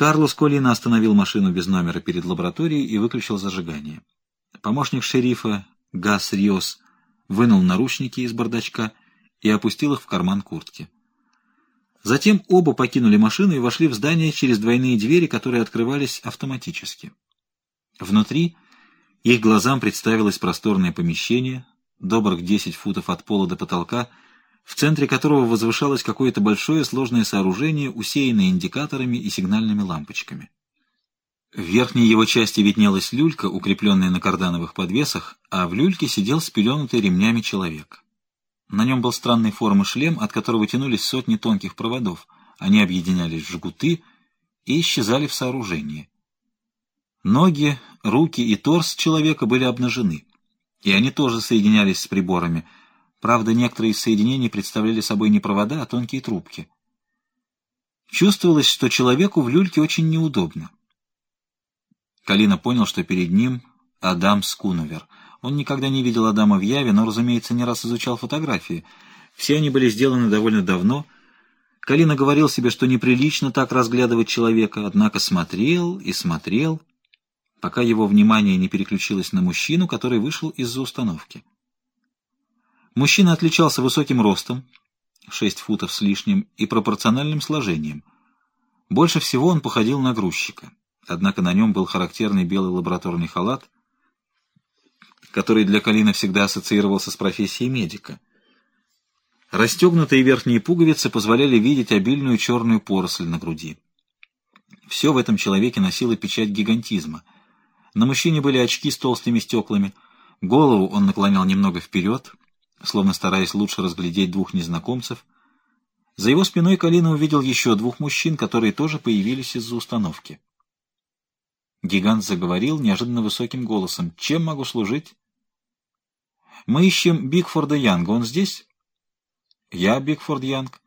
Карлос Колина остановил машину без номера перед лабораторией и выключил зажигание. Помощник шерифа Гас Риос вынул наручники из бардачка и опустил их в карман куртки. Затем оба покинули машину и вошли в здание через двойные двери, которые открывались автоматически. Внутри их глазам представилось просторное помещение, добрых 10 футов от пола до потолка, в центре которого возвышалось какое-то большое сложное сооружение, усеянное индикаторами и сигнальными лампочками. В верхней его части виднелась люлька, укрепленная на кардановых подвесах, а в люльке сидел спеленутый ремнями человек. На нем был странной формы шлем, от которого тянулись сотни тонких проводов. Они объединялись в жгуты и исчезали в сооружении. Ноги, руки и торс человека были обнажены, и они тоже соединялись с приборами. Правда, некоторые из соединений представляли собой не провода, а тонкие трубки. Чувствовалось, что человеку в люльке очень неудобно. Калина понял, что перед ним Адам Скуновер — он никогда не видел Адама въяве, но, разумеется, не раз изучал фотографии. Все они были сделаны довольно давно. Калина говорил себе, что неприлично так разглядывать человека, однако смотрел и смотрел, пока его внимание не переключилось на мужчину, который вышел из-за установки. Мужчина отличался высоким ростом, 6 футов с лишним, и пропорциональным сложением. Больше всего он походил на грузчика, однако на нем был характерный белый лабораторный халат — который для Калина всегда ассоциировался с профессией медика. Расстегнутые верхние пуговицы позволяли видеть обильную черную поросль на груди. Все в этом человеке носило печать гигантизма. На мужчине были очки с толстыми стеклами, голову он наклонял немного вперед, словно стараясь лучше разглядеть двух незнакомцев. За его спиной Калина увидел еще двух мужчин, которые тоже появились из-за установки. Гигант заговорил неожиданно высоким голосом. «Чем могу служить?» Мы ищем Бигфорда Янга. Он здесь? Я Бигфорд Янг.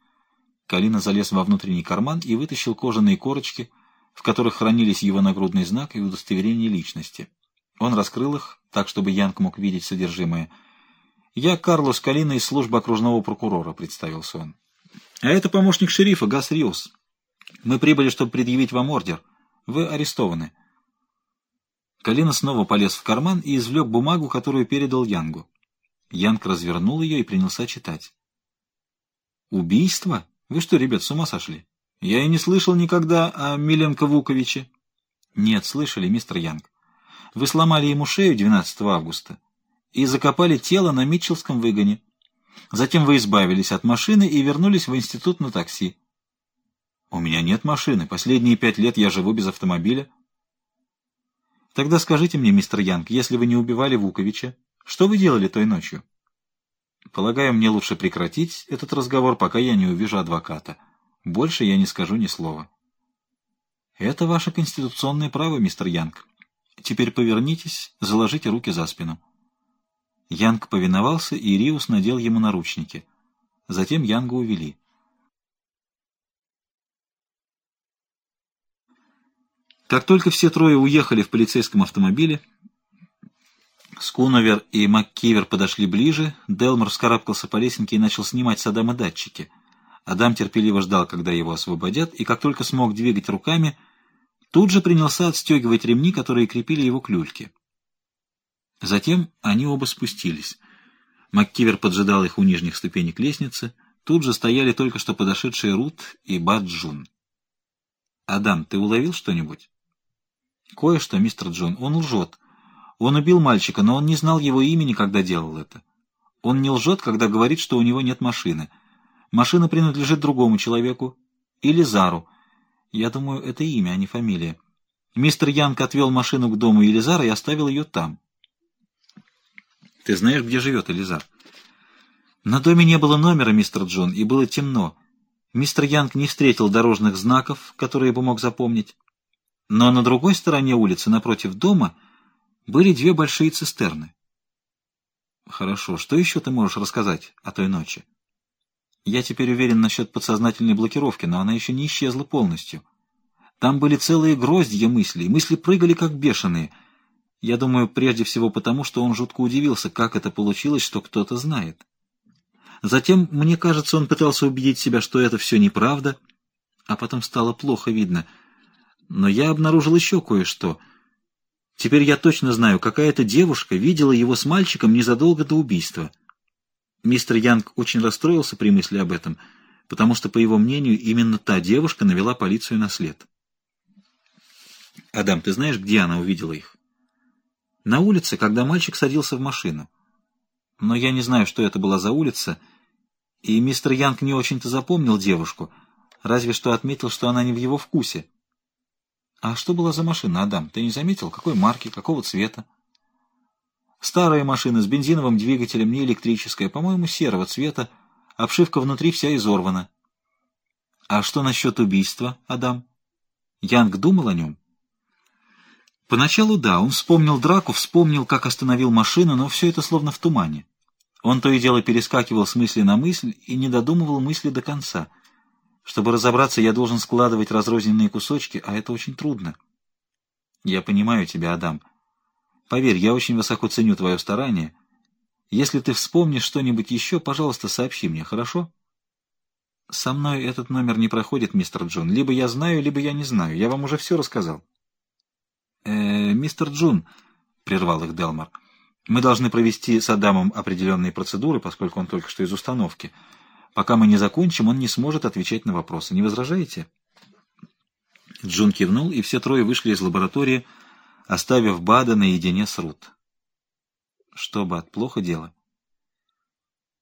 Калина залез во внутренний карман и вытащил кожаные корочки, в которых хранились его нагрудный знак и удостоверение личности. Он раскрыл их, так, чтобы Янг мог видеть содержимое. «Я Карлос Калина из службы окружного прокурора», — представился он. «А это помощник шерифа Гас Риос. Мы прибыли, чтобы предъявить вам ордер. Вы арестованы». Калина снова полез в карман и извлек бумагу, которую передал Янгу. Янг развернул ее и принялся читать. «Убийство? Вы что, ребят, с ума сошли? Я и не слышал никогда о Миленко-Вуковиче». «Нет, слышали, мистер Янг. Вы сломали ему шею 12 августа и закопали тело на Митчеллском выгоне. Затем вы избавились от машины и вернулись в институт на такси». «У меня нет машины. Последние пять лет я живу без автомобиля». «Тогда скажите мне, мистер Янг, если вы не убивали Вуковича, что вы делали той ночью? Полагаю, мне лучше прекратить этот разговор, пока я не увижу адвоката. Больше я не скажу ни слова. Это ваше конституционное право, мистер Янг. Теперь повернитесь, заложите руки за спину. Янг повиновался, и Риус надел ему наручники. Затем Янга увели. Как только все трое уехали в полицейском автомобиле, Скуновер и МакКивер подошли ближе, Делмор вскарабкался по лесенке и начал снимать с Адама датчики. Адам терпеливо ждал, когда его освободят, и как только смог двигать руками, тут же принялся отстегивать ремни, которые крепили его к люльке. Затем они оба спустились. МакКивер поджидал их у нижних ступенек лестницы. Тут же стояли только что подошедшие Рут и Баджун. «Адам, ты уловил что-нибудь?» «Кое-что, мистер Джон. Он лжет. Он убил мальчика, но он не знал его имени, когда делал это. Он не лжет, когда говорит, что у него нет машины. Машина принадлежит другому человеку. Или Зару. Я думаю, это имя, а не фамилия. Мистер Янг отвел машину к дому Елизара и оставил ее там. Ты знаешь, где живет Элизар? На доме не было номера, мистер Джон, и было темно. Мистер Янг не встретил дорожных знаков, которые бы мог запомнить. Но на другой стороне улицы, напротив дома, были две большие цистерны. Хорошо, что еще ты можешь рассказать о той ночи? Я теперь уверен насчет подсознательной блокировки, но она еще не исчезла полностью. Там были целые гроздья мыслей, мысли прыгали как бешеные. Я думаю, прежде всего потому, что он жутко удивился, как это получилось, что кто-то знает. Затем, мне кажется, он пытался убедить себя, что это все неправда, а потом стало плохо видно. Но я обнаружил еще кое-что. Теперь я точно знаю, какая-то девушка видела его с мальчиком незадолго до убийства. Мистер Янг очень расстроился при мысли об этом, потому что, по его мнению, именно та девушка навела полицию на след. «Адам, ты знаешь, где она увидела их?» «На улице, когда мальчик садился в машину. Но я не знаю, что это была за улица, и мистер Янг не очень-то запомнил девушку, разве что отметил, что она не в его вкусе. А что была за машина, Адам? Ты не заметил? Какой марки, какого цвета? Старая машина с бензиновым двигателем, не электрическая, по-моему, серого цвета, обшивка внутри вся изорвана. А что насчет убийства, Адам? Янг думал о нем? Поначалу да, он вспомнил драку, вспомнил, как остановил машину, но все это словно в тумане. Он то и дело перескакивал с мысли на мысль и не додумывал мысли до конца. Чтобы разобраться, я должен складывать разрозненные кусочки, а это очень трудно. Я понимаю тебя, Адам. Поверь, я очень высоко ценю твое старание. Если ты вспомнишь что-нибудь еще, пожалуйста, сообщи мне, хорошо? Со мной этот номер не проходит, мистер Джон. Либо я знаю, либо я не знаю. Я вам уже все рассказал. «Э, мистер Джун, — прервал их Делмар, — мы должны провести с Адамом определенные процедуры, поскольку он только что из установки. Пока мы не закончим, он не сможет отвечать на вопросы. Не возражаете? Джун кивнул, и все трое вышли из лаборатории, оставив Бада наедине с Рут. Что, Бад, плохо дело?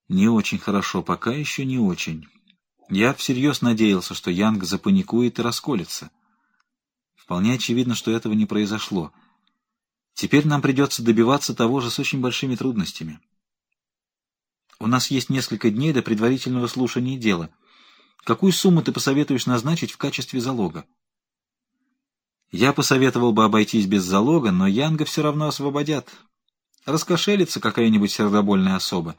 Не очень хорошо, пока еще не очень. Я всерьез надеялся, что Янг запаникует и расколется. Вполне очевидно, что этого не произошло. Теперь нам придется добиваться того же с очень большими трудностями. У нас есть несколько дней до предварительного слушания дела. Какую сумму ты посоветуешь назначить в качестве залога? Я посоветовал бы обойтись без залога, но Янга все равно освободят. Раскошелится какая-нибудь сердобольная особа.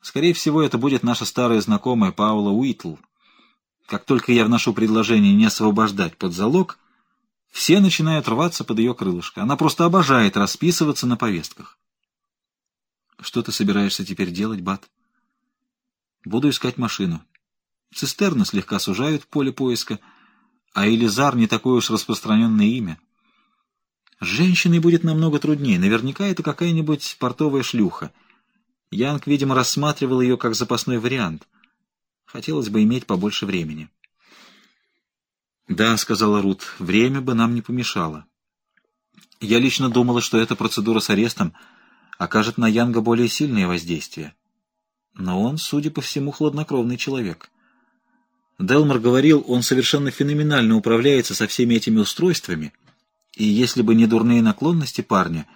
Скорее всего, это будет наша старая знакомая Паула Уитл. Как только я вношу предложение не освобождать под залог, все начинают рваться под ее крылышко. Она просто обожает расписываться на повестках. Что ты собираешься теперь делать, Бат? Буду искать машину. Цистерны слегка сужают поле поиска, а Элизар не такое уж распространенное имя. С женщиной будет намного труднее. Наверняка это какая-нибудь портовая шлюха. Янг, видимо, рассматривал ее как запасной вариант. Хотелось бы иметь побольше времени. «Да», — сказала Рут, — «время бы нам не помешало». Я лично думала, что эта процедура с арестом окажет на Янга более сильное воздействие. Но он, судя по всему, хладнокровный человек. Делмар говорил, он совершенно феноменально управляется со всеми этими устройствами, и если бы не дурные наклонности парня,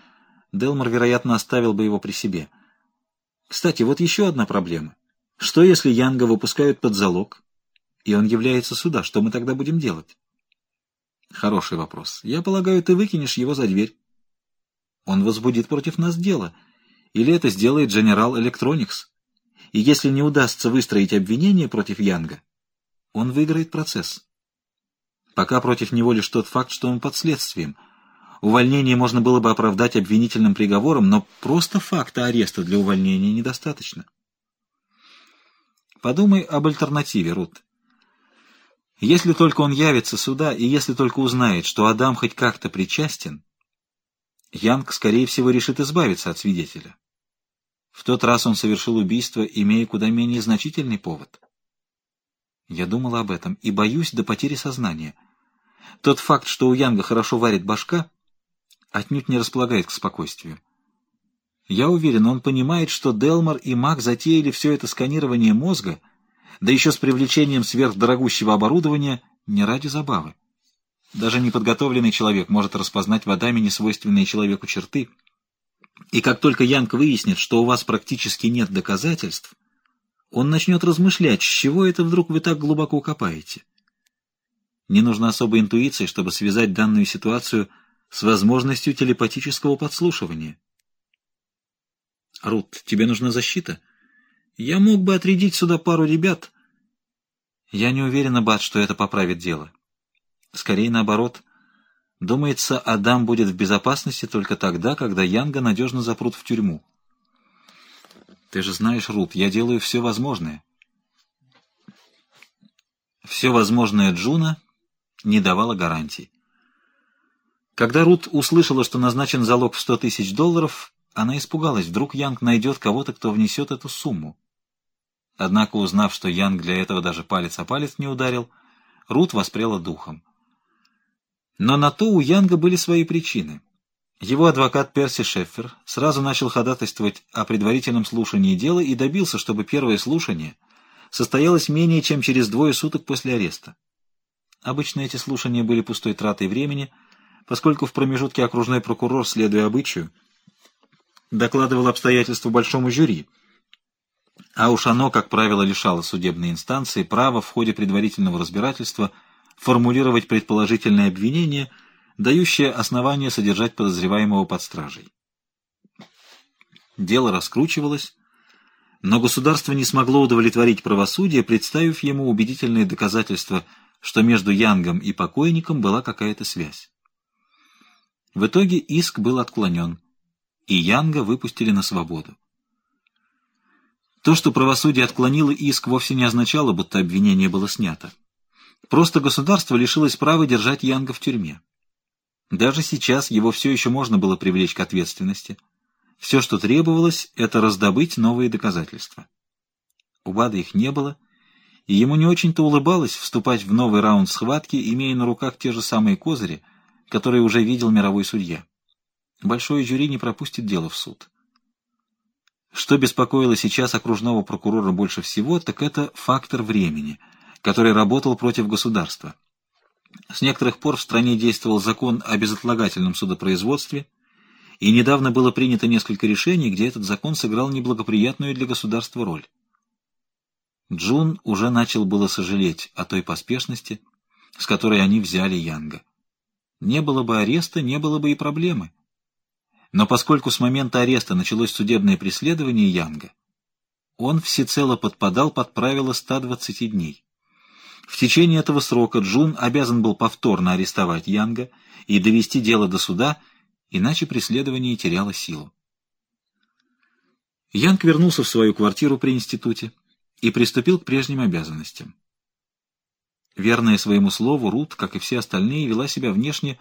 Делмар, вероятно, оставил бы его при себе. Кстати, вот еще одна проблема. Что, если Янга выпускают под залог, и он является сюда, что мы тогда будем делать? Хороший вопрос. Я полагаю, ты выкинешь его за дверь. Он возбудит против нас дело. Или это сделает General Electronics. И если не удастся выстроить обвинение против Янга, он выиграет процесс. Пока против него лишь тот факт, что он под следствием. Увольнение можно было бы оправдать обвинительным приговором, но просто факта ареста для увольнения недостаточно. Подумай об альтернативе, Рут. Если только он явится сюда, и если только узнает, что Адам хоть как-то причастен, Янг, скорее всего, решит избавиться от свидетеля. В тот раз он совершил убийство, имея куда менее значительный повод. Я думала об этом и боюсь до потери сознания. Тот факт, что у Янга хорошо варит башка, отнюдь не располагает к спокойствию. Я уверен, он понимает, что Делмар и Мак затеяли все это сканирование мозга — да еще с привлечением сверхдорогущего оборудования не ради забавы. Даже неподготовленный человек может распознать в Адаме несвойственные человеку черты. И как только Янг выяснит, что у вас практически нет доказательств, он начнет размышлять, с чего это вдруг вы так глубоко копаете. Не нужна особой интуиции, чтобы связать данную ситуацию с возможностью телепатического подслушивания. «Рут, тебе нужна защита?» Я мог бы отрядить сюда пару ребят. Я не уверена, Бат, что это поправит дело. Скорее наоборот. Думается, Адам будет в безопасности только тогда, когда Янга надежно запрут в тюрьму. Ты же знаешь, Рут, я делаю все возможное. Все возможное Джуна не давало гарантий. Когда Рут услышала, что назначен залог в сто тысяч долларов, она испугалась, вдруг Янг найдет кого-то, кто внесет эту сумму. Однако, узнав, что Янг для этого даже палец о палец не ударил, Рут воспряла духом. Но на то у Янга были свои причины. Его адвокат Перси Шеффер сразу начал ходатайствовать о предварительном слушании дела и добился, чтобы первое слушание состоялось менее чем через двое суток после ареста. Обычно эти слушания были пустой тратой времени, поскольку в промежутке окружной прокурор, следуя обычаю, докладывал обстоятельства большому жюри, а уж оно, как правило, лишало судебной инстанции права в ходе предварительного разбирательства формулировать предположительное обвинение, дающее основание содержать подозреваемого под стражей. Дело раскручивалось, но государство не смогло удовлетворить правосудие, представив ему убедительные доказательства, что между Янгом и покойником была какая-то связь. В итоге иск был отклонен, и Янга выпустили на свободу. То, что правосудие отклонило иск, вовсе не означало, будто обвинение было снято. Просто государство лишилось права держать Янга в тюрьме. Даже сейчас его все еще можно было привлечь к ответственности. Все, что требовалось, это раздобыть новые доказательства. У Бада их не было, и ему не очень-то улыбалось вступать в новый раунд схватки, имея на руках те же самые козыри, которые уже видел мировой судья. Большое жюри не пропустит дело в суд. Что беспокоило сейчас окружного прокурора больше всего, так это фактор времени, который работал против государства. С некоторых пор в стране действовал закон о безотлагательном судопроизводстве, и недавно было принято несколько решений, где этот закон сыграл неблагоприятную для государства роль. Джун уже начал было сожалеть о той поспешности, с которой они взяли Янга. Не было бы ареста, не было бы и проблемы. Но поскольку с момента ареста началось судебное преследование Янга, он всецело подпадал под правило 120 дней. В течение этого срока Джун обязан был повторно арестовать Янга и довести дело до суда, иначе преследование теряло силу. Янг вернулся в свою квартиру при институте и приступил к прежним обязанностям. Верная своему слову, Рут, как и все остальные, вела себя внешне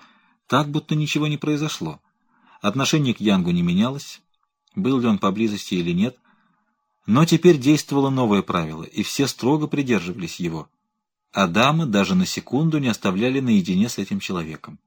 так, будто ничего не произошло. Отношение к Янгу не менялось, был ли он поблизости или нет, но теперь действовало новое правило, и все строго придерживались его. А дамы даже на секунду не оставляли наедине с этим человеком.